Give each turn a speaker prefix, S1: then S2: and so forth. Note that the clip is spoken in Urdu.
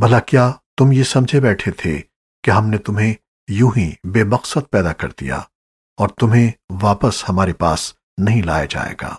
S1: بھلا کیا تم یہ سمجھے بیٹھے تھے کہ ہم نے تمہیں یوں ہی بے مقصد پیدا کر دیا اور تمہیں واپس ہمارے پاس نہیں لایا جائے گا۔